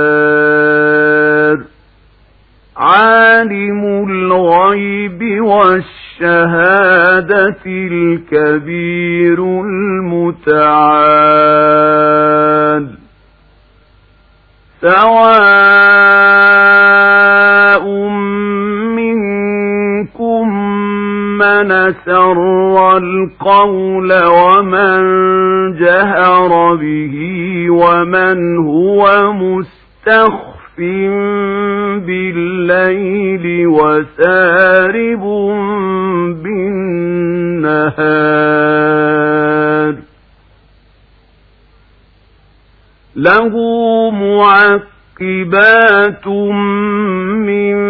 بمقدار عالم الغيب والشهادة الكبير المتعال. سواء من سر القول ومن جهر به ومن هو مستخف بالليل وسارب بالنهار. له معقبات من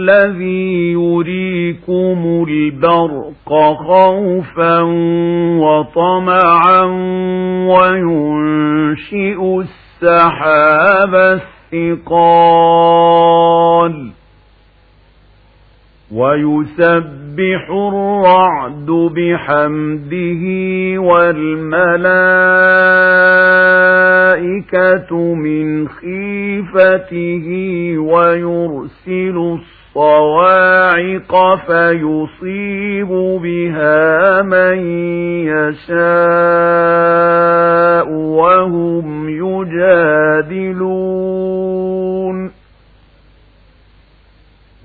الذي يريكم البرق خوفا وطمعا وينشئ السحاب الثقال ويسبح الرعد بحمده والملائكة من خيفته ويرسل الصواعق فيصيب بها من يشاء.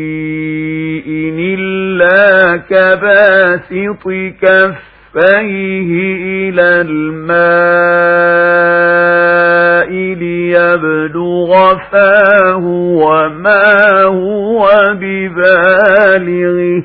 بشيء إلا كباسط كفيه إلى الماء ليبلغ فاه وما هو ببالغه